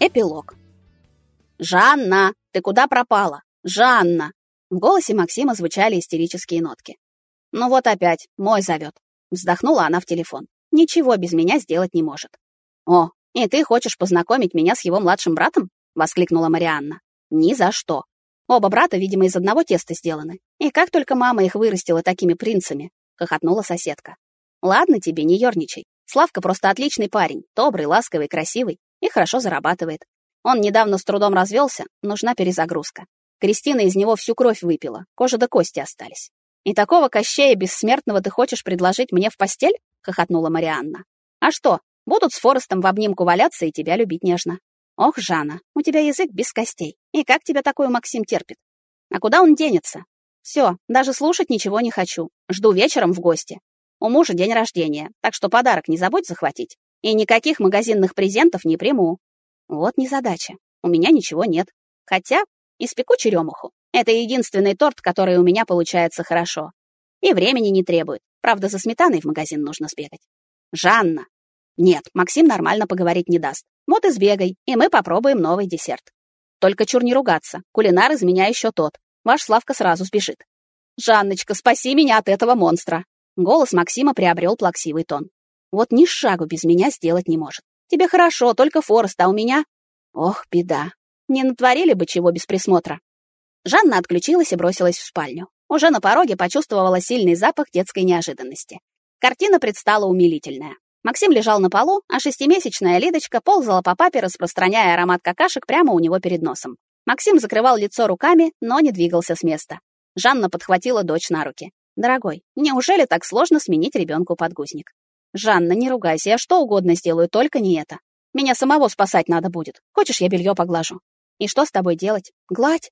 Эпилог. «Жанна, ты куда пропала? Жанна!» В голосе Максима звучали истерические нотки. «Ну вот опять, мой зовет». Вздохнула она в телефон. «Ничего без меня сделать не может». «О, и ты хочешь познакомить меня с его младшим братом?» Воскликнула Марианна. «Ни за что. Оба брата, видимо, из одного теста сделаны. И как только мама их вырастила такими принцами?» Хохотнула соседка. «Ладно тебе, не ерничай. Славка просто отличный парень, добрый, ласковый, красивый и хорошо зарабатывает. Он недавно с трудом развелся, нужна перезагрузка. Кристина из него всю кровь выпила, кожа до кости остались. «И такого кощея бессмертного ты хочешь предложить мне в постель?» — хохотнула Марианна. «А что, будут с Форестом в обнимку валяться и тебя любить нежно. Ох, Жанна, у тебя язык без костей. И как тебя такой Максим терпит? А куда он денется? Все, даже слушать ничего не хочу. Жду вечером в гости. У мужа день рождения, так что подарок не забудь захватить. И никаких магазинных презентов не приму. Вот незадача. У меня ничего нет. Хотя испеку черемуху. Это единственный торт, который у меня получается хорошо. И времени не требует. Правда, за сметаной в магазин нужно сбегать. Жанна. Нет, Максим нормально поговорить не даст. Вот и сбегай, и мы попробуем новый десерт. Только чур не ругаться. Кулинар из меня еще тот. Ваш Славка сразу сбежит. Жанночка, спаси меня от этого монстра. Голос Максима приобрел плаксивый тон. Вот ни шагу без меня сделать не может. Тебе хорошо, только Форест, а у меня... Ох, беда. Не натворили бы чего без присмотра. Жанна отключилась и бросилась в спальню. Уже на пороге почувствовала сильный запах детской неожиданности. Картина предстала умилительная. Максим лежал на полу, а шестимесячная Лидочка ползала по папе, распространяя аромат какашек прямо у него перед носом. Максим закрывал лицо руками, но не двигался с места. Жанна подхватила дочь на руки. «Дорогой, неужели так сложно сменить ребенку подгузник?» «Жанна, не ругайся, я что угодно сделаю, только не это. Меня самого спасать надо будет. Хочешь, я белье поглажу?» «И что с тобой делать? Гладь?»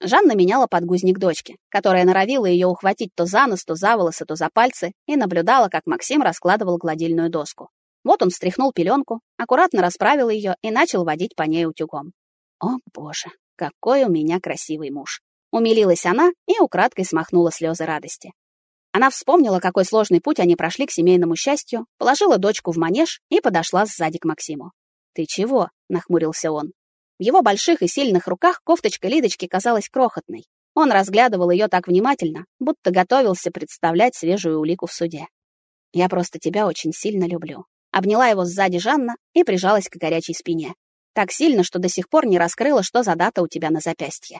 Жанна меняла подгузник дочки, которая норовила ее ухватить то за нос, то за волосы, то за пальцы, и наблюдала, как Максим раскладывал гладильную доску. Вот он встряхнул пеленку, аккуратно расправил ее и начал водить по ней утюгом. «О, боже, какой у меня красивый муж!» Умилилась она и украдкой смахнула слезы радости. Она вспомнила, какой сложный путь они прошли к семейному счастью, положила дочку в манеж и подошла сзади к Максиму. «Ты чего?» — нахмурился он. В его больших и сильных руках кофточка Лидочки казалась крохотной. Он разглядывал ее так внимательно, будто готовился представлять свежую улику в суде. «Я просто тебя очень сильно люблю». Обняла его сзади Жанна и прижалась к горячей спине. Так сильно, что до сих пор не раскрыла, что за дата у тебя на запястье.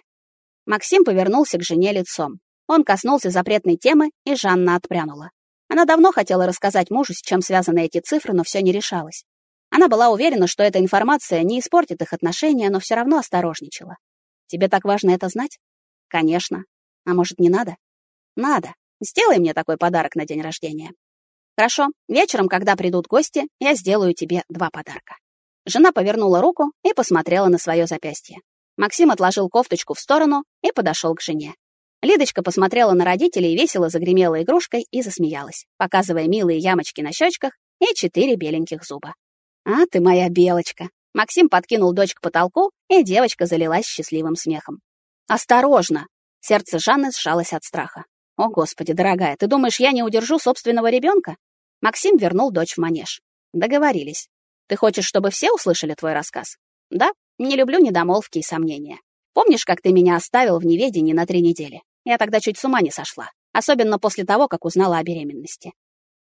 Максим повернулся к жене лицом. Он коснулся запретной темы, и Жанна отпрянула. Она давно хотела рассказать мужу, с чем связаны эти цифры, но все не решалась. Она была уверена, что эта информация не испортит их отношения, но все равно осторожничала. «Тебе так важно это знать?» «Конечно. А может, не надо?» «Надо. Сделай мне такой подарок на день рождения». «Хорошо. Вечером, когда придут гости, я сделаю тебе два подарка». Жена повернула руку и посмотрела на свое запястье. Максим отложил кофточку в сторону и подошел к жене. Лидочка посмотрела на родителей, весело загремела игрушкой и засмеялась, показывая милые ямочки на щечках и четыре беленьких зуба. «А ты моя белочка!» Максим подкинул дочь к потолку, и девочка залилась счастливым смехом. «Осторожно!» Сердце Жанны сжалось от страха. «О, Господи, дорогая, ты думаешь, я не удержу собственного ребенка?» Максим вернул дочь в манеж. «Договорились. Ты хочешь, чтобы все услышали твой рассказ?» «Да, не люблю недомолвки и сомнения. Помнишь, как ты меня оставил в неведении на три недели? Я тогда чуть с ума не сошла, особенно после того, как узнала о беременности.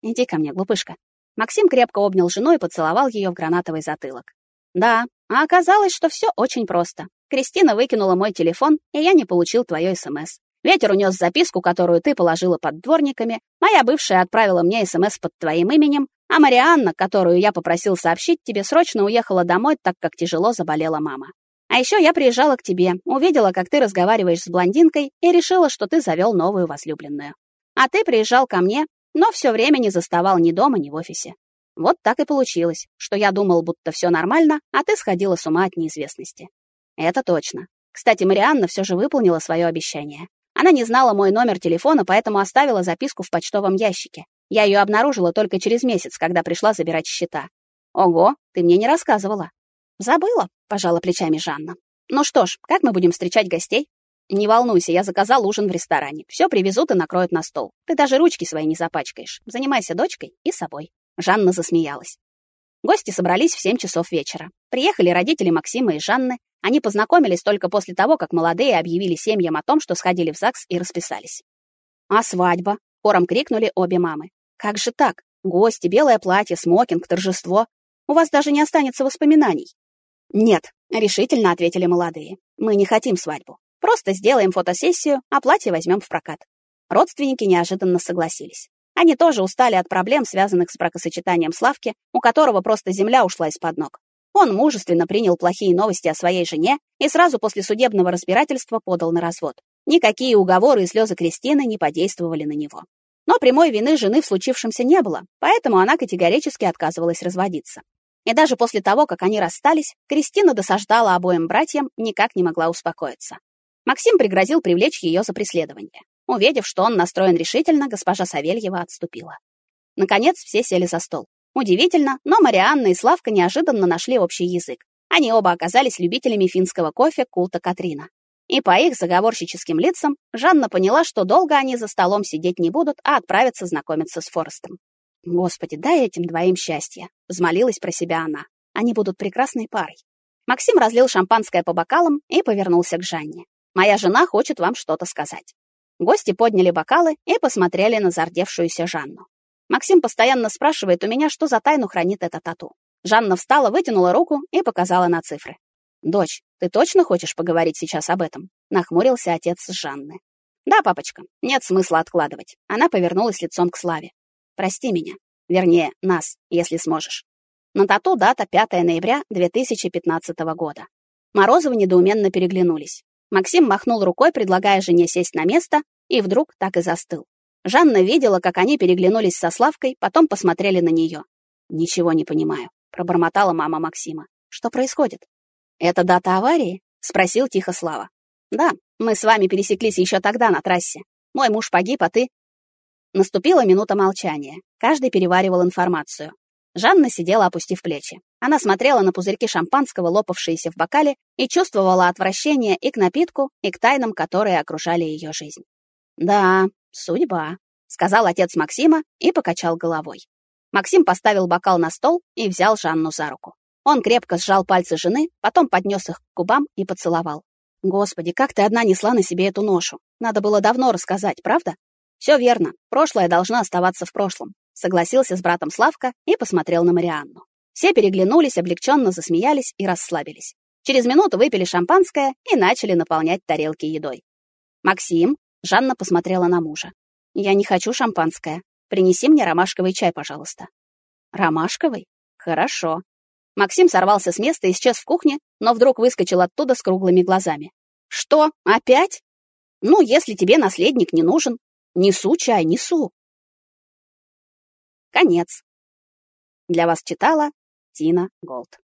Иди ко мне, глупышка. Максим крепко обнял жену и поцеловал ее в гранатовый затылок. Да, а оказалось, что все очень просто. Кристина выкинула мой телефон, и я не получил твое СМС. Ветер унес записку, которую ты положила под дворниками. Моя бывшая отправила мне СМС под твоим именем, а Марианна, которую я попросил сообщить тебе, срочно уехала домой, так как тяжело заболела мама. А еще я приезжала к тебе, увидела, как ты разговариваешь с блондинкой и решила, что ты завел новую возлюбленную. А ты приезжал ко мне, но все время не заставал ни дома, ни в офисе. Вот так и получилось, что я думал, будто все нормально, а ты сходила с ума от неизвестности. Это точно. Кстати, Марианна все же выполнила свое обещание. Она не знала мой номер телефона, поэтому оставила записку в почтовом ящике. Я ее обнаружила только через месяц, когда пришла забирать счета. Ого, ты мне не рассказывала. Забыла, пожала плечами Жанна. Ну что ж, как мы будем встречать гостей? Не волнуйся, я заказал ужин в ресторане. Все привезут и накроют на стол. Ты даже ручки свои не запачкаешь. Занимайся дочкой и собой. Жанна засмеялась. Гости собрались в семь часов вечера. Приехали родители Максима и Жанны. Они познакомились только после того, как молодые объявили семьям о том, что сходили в ЗАГС и расписались. «А свадьба?» — хором крикнули обе мамы. «Как же так? Гости, белое платье, смокинг, торжество. У вас даже не останется воспоминаний». «Нет», — решительно ответили молодые. «Мы не хотим свадьбу. Просто сделаем фотосессию, а платье возьмем в прокат». Родственники неожиданно согласились. Они тоже устали от проблем, связанных с бракосочетанием Славки, у которого просто земля ушла из-под ног. Он мужественно принял плохие новости о своей жене и сразу после судебного разбирательства подал на развод. Никакие уговоры и слезы Кристины не подействовали на него. Но прямой вины жены в случившемся не было, поэтому она категорически отказывалась разводиться. И даже после того, как они расстались, Кристина досаждала обоим братьям, никак не могла успокоиться. Максим пригрозил привлечь ее за преследование. Увидев, что он настроен решительно, госпожа Савельева отступила. Наконец все сели за стол. Удивительно, но Марианна и Славка неожиданно нашли общий язык. Они оба оказались любителями финского кофе культа Катрина. И по их заговорщическим лицам Жанна поняла, что долго они за столом сидеть не будут, а отправятся знакомиться с Форестом. «Господи, дай этим двоим счастья», — взмолилась про себя она. «Они будут прекрасной парой». Максим разлил шампанское по бокалам и повернулся к Жанне. «Моя жена хочет вам что-то сказать». Гости подняли бокалы и посмотрели на зардевшуюся Жанну. Максим постоянно спрашивает у меня, что за тайну хранит эта тату. Жанна встала, вытянула руку и показала на цифры. «Дочь, ты точно хочешь поговорить сейчас об этом?» — нахмурился отец Жанны. «Да, папочка, нет смысла откладывать». Она повернулась лицом к Славе. «Прости меня. Вернее, нас, если сможешь». На тату дата 5 ноября 2015 года. Морозовы недоуменно переглянулись. Максим махнул рукой, предлагая жене сесть на место, и вдруг так и застыл. Жанна видела, как они переглянулись со Славкой, потом посмотрели на нее. «Ничего не понимаю», — пробормотала мама Максима. «Что происходит?» «Это дата аварии?» — спросил тихо Слава. «Да, мы с вами пересеклись еще тогда на трассе. Мой муж погиб, а ты...» Наступила минута молчания. Каждый переваривал информацию. Жанна сидела, опустив плечи. Она смотрела на пузырьки шампанского, лопавшиеся в бокале, и чувствовала отвращение и к напитку, и к тайнам, которые окружали ее жизнь. «Да, судьба», — сказал отец Максима и покачал головой. Максим поставил бокал на стол и взял Жанну за руку. Он крепко сжал пальцы жены, потом поднес их к губам и поцеловал. «Господи, как ты одна несла на себе эту ношу? Надо было давно рассказать, правда?» «Все верно. Прошлое должно оставаться в прошлом», — согласился с братом Славка и посмотрел на Марианну. Все переглянулись, облегченно засмеялись и расслабились. Через минуту выпили шампанское и начали наполнять тарелки едой. «Максим», — Жанна посмотрела на мужа. «Я не хочу шампанское. Принеси мне ромашковый чай, пожалуйста». «Ромашковый? Хорошо». Максим сорвался с места и исчез в кухне, но вдруг выскочил оттуда с круглыми глазами. «Что, опять?» «Ну, если тебе наследник не нужен, Несу чай, несу. Конец. Для вас читала Тина Голд.